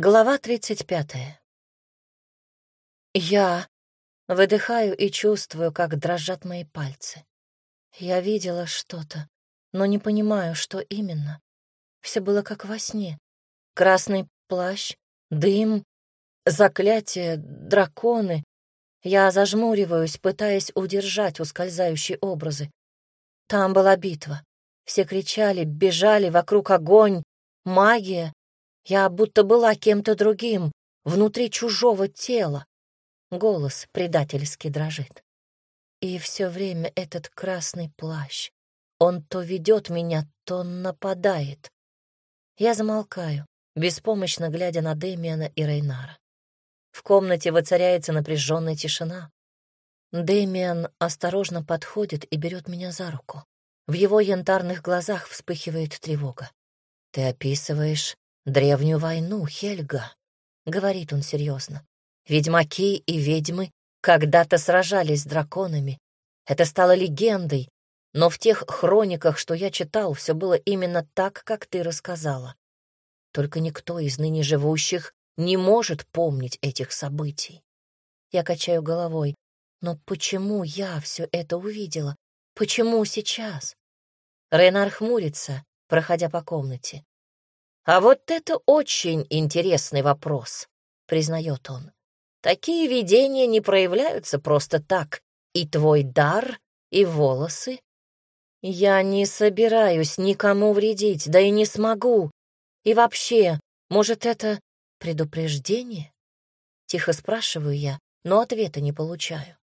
Глава тридцать пятая. Я выдыхаю и чувствую, как дрожат мои пальцы. Я видела что-то, но не понимаю, что именно. Все было как во сне. Красный плащ, дым, заклятие, драконы. Я зажмуриваюсь, пытаясь удержать ускользающие образы. Там была битва. Все кричали, бежали, вокруг огонь, магия. Я будто была кем-то другим, внутри чужого тела. Голос предательски дрожит. И все время этот красный плащ. Он то ведет меня, то нападает. Я замолкаю, беспомощно глядя на Дэмиана и Рейнара. В комнате воцаряется напряженная тишина. Дэмиан осторожно подходит и берет меня за руку. В его янтарных глазах вспыхивает тревога. «Ты описываешь древнюю войну, Хельга», — говорит он серьезно. «Ведьмаки и ведьмы когда-то сражались с драконами. Это стало легендой, но в тех хрониках, что я читал, все было именно так, как ты рассказала. Только никто из ныне живущих не может помнить этих событий. Я качаю головой. Но почему я все это увидела? Почему сейчас? Рейнар хмурится, проходя по комнате. А вот это очень интересный вопрос, признает он. Такие видения не проявляются просто так, и твой дар, и волосы. Я не собираюсь никому вредить, да и не смогу. И вообще, может, это предупреждение? Тихо спрашиваю я, но ответа не получаю.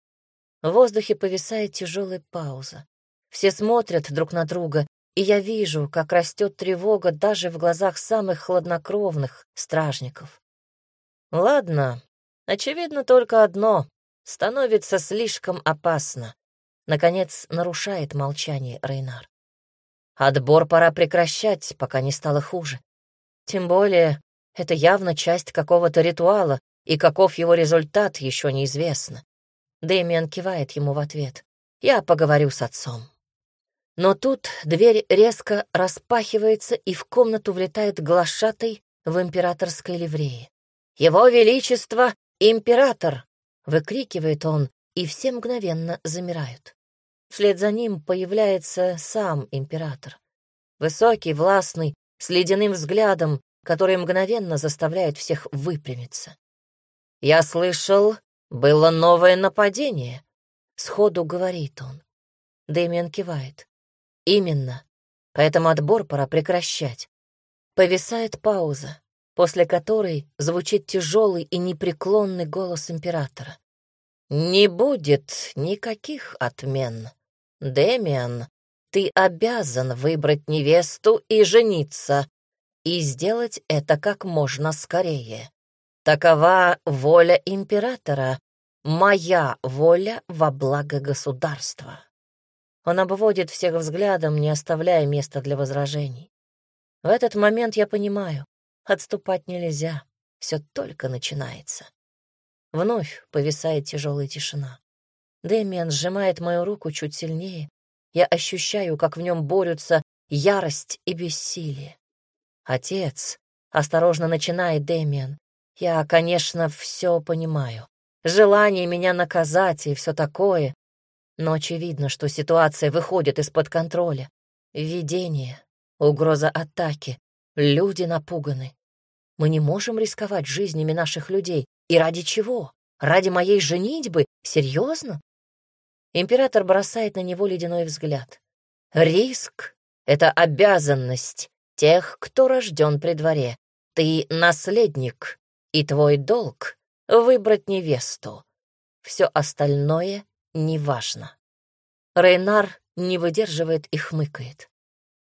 В воздухе повисает тяжелая пауза. Все смотрят друг на друга, и я вижу, как растет тревога даже в глазах самых хладнокровных стражников. Ладно, очевидно только одно — становится слишком опасно. Наконец нарушает молчание Рейнар. Отбор пора прекращать, пока не стало хуже. Тем более, это явно часть какого-то ритуала, и каков его результат, еще неизвестно. Дэмиан кивает ему в ответ. «Я поговорю с отцом». Но тут дверь резко распахивается, и в комнату влетает глашатый в императорской ливрее. «Его Величество — император!» — выкрикивает он, и все мгновенно замирают. Вслед за ним появляется сам император. Высокий, властный, с ледяным взглядом, который мгновенно заставляет всех выпрямиться. «Я слышал, было новое нападение», — сходу говорит он. Дэмиан кивает. «Именно. Поэтому отбор пора прекращать». Повисает пауза, после которой звучит тяжелый и непреклонный голос императора. «Не будет никаких отмен. Демиан, ты обязан выбрать невесту и жениться, и сделать это как можно скорее. Такова воля императора, моя воля во благо государства». Он обводит всех взглядом, не оставляя места для возражений. В этот момент я понимаю, отступать нельзя, все только начинается. Вновь повисает тяжелая тишина. Дэмиан сжимает мою руку чуть сильнее. Я ощущаю, как в нем борются ярость и бессилие. «Отец», — осторожно начинает Дэмиан, — «я, конечно, все понимаю. Желание меня наказать и все такое, но очевидно, что ситуация выходит из-под контроля. Видение, угроза атаки, люди напуганы. Мы не можем рисковать жизнями наших людей. И ради чего? Ради моей женитьбы? Серьезно? Император бросает на него ледяной взгляд. Риск — это обязанность тех, кто рожден при дворе. Ты наследник, и твой долг — выбрать невесту. Все остальное неважно. Рейнар не выдерживает и хмыкает.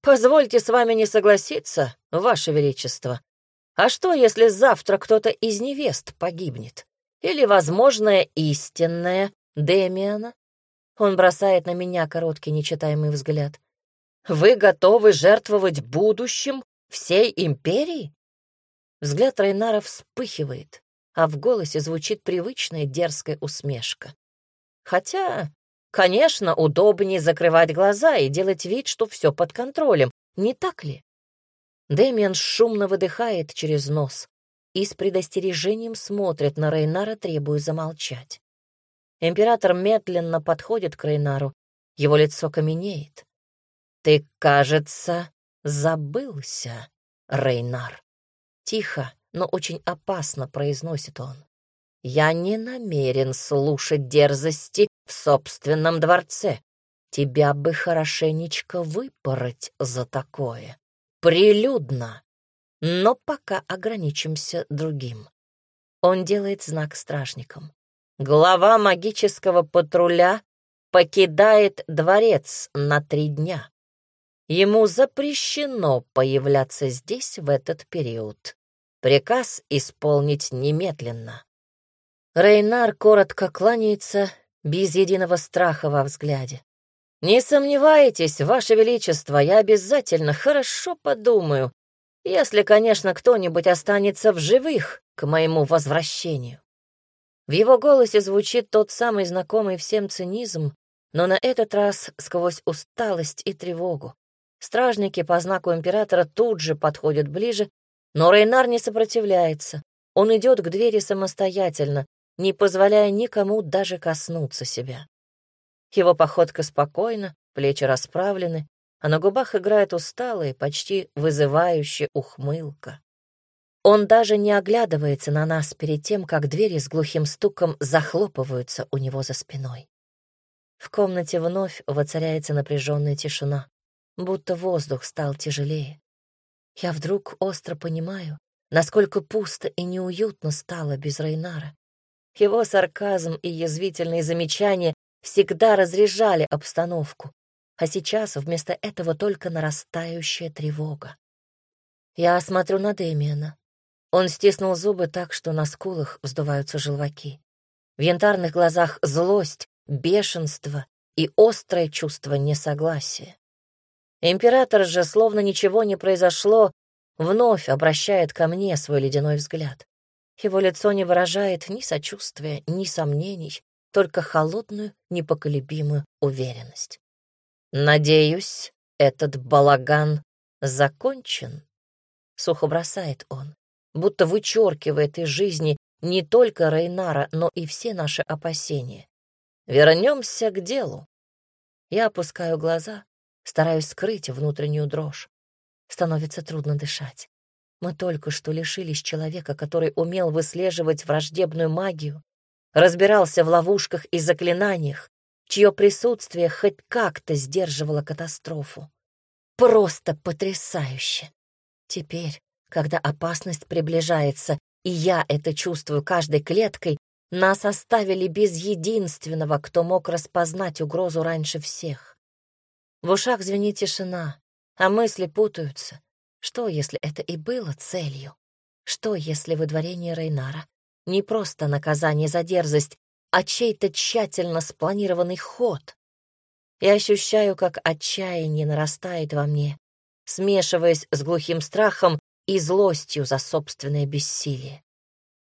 «Позвольте с вами не согласиться, Ваше Величество. А что, если завтра кто-то из невест погибнет? Или, возможно, истинная Демиана?» Он бросает на меня короткий нечитаемый взгляд. «Вы готовы жертвовать будущим всей империи?» Взгляд Рейнара вспыхивает, а в голосе звучит привычная дерзкая усмешка. Хотя, конечно, удобнее закрывать глаза и делать вид, что все под контролем, не так ли? Дэмиан шумно выдыхает через нос, и с предостережением смотрит на Рейнара, требуя замолчать. Император медленно подходит к Рейнару, его лицо каменеет. «Ты, кажется, забылся, Рейнар». Тихо, но очень опасно произносит он. «Я не намерен слушать дерзости в собственном дворце. Тебя бы хорошенечко выпороть за такое. Прилюдно. Но пока ограничимся другим». Он делает знак стражникам. Глава магического патруля покидает дворец на три дня. Ему запрещено появляться здесь в этот период. Приказ исполнить немедленно. Рейнар коротко кланяется, без единого страха во взгляде. «Не сомневайтесь, Ваше Величество, я обязательно хорошо подумаю, если, конечно, кто-нибудь останется в живых к моему возвращению». В его голосе звучит тот самый знакомый всем цинизм, но на этот раз сквозь усталость и тревогу. Стражники по знаку императора тут же подходят ближе, но Рейнар не сопротивляется. Он идет к двери самостоятельно, не позволяя никому даже коснуться себя. Его походка спокойна, плечи расправлены, а на губах играет усталая, почти вызывающая ухмылка. Он даже не оглядывается на нас перед тем, как двери с глухим стуком захлопываются у него за спиной. В комнате вновь воцаряется напряженная тишина, будто воздух стал тяжелее. Я вдруг остро понимаю, насколько пусто и неуютно стало без Рейнара. Его сарказм и язвительные замечания всегда разряжали обстановку, а сейчас вместо этого только нарастающая тревога. Я смотрю на Дэмиана. Он стиснул зубы так, что на скулах вздуваются желваки. В янтарных глазах злость, бешенство и острое чувство несогласия. Император же, словно ничего не произошло, вновь обращает ко мне свой ледяной взгляд. Его лицо не выражает ни сочувствия, ни сомнений, только холодную, непоколебимую уверенность. «Надеюсь, этот балаган закончен», — сухо бросает он, будто вычеркивает из жизни не только Рейнара, но и все наши опасения. Вернемся к делу. Я опускаю глаза, стараюсь скрыть внутреннюю дрожь. Становится трудно дышать. Мы только что лишились человека, который умел выслеживать враждебную магию, разбирался в ловушках и заклинаниях, чье присутствие хоть как-то сдерживало катастрофу. Просто потрясающе. Теперь, когда опасность приближается, и я это чувствую каждой клеткой, нас оставили без единственного, кто мог распознать угрозу раньше всех. В ушах звенит тишина, а мысли путаются. Что, если это и было целью? Что, если выдворение Рейнара не просто наказание за дерзость, а чей-то тщательно спланированный ход? Я ощущаю, как отчаяние нарастает во мне, смешиваясь с глухим страхом и злостью за собственное бессилие.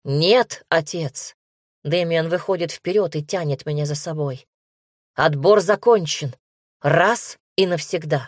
«Нет, отец!» Дэмиан выходит вперед и тянет меня за собой. Отбор закончен. Раз и навсегда.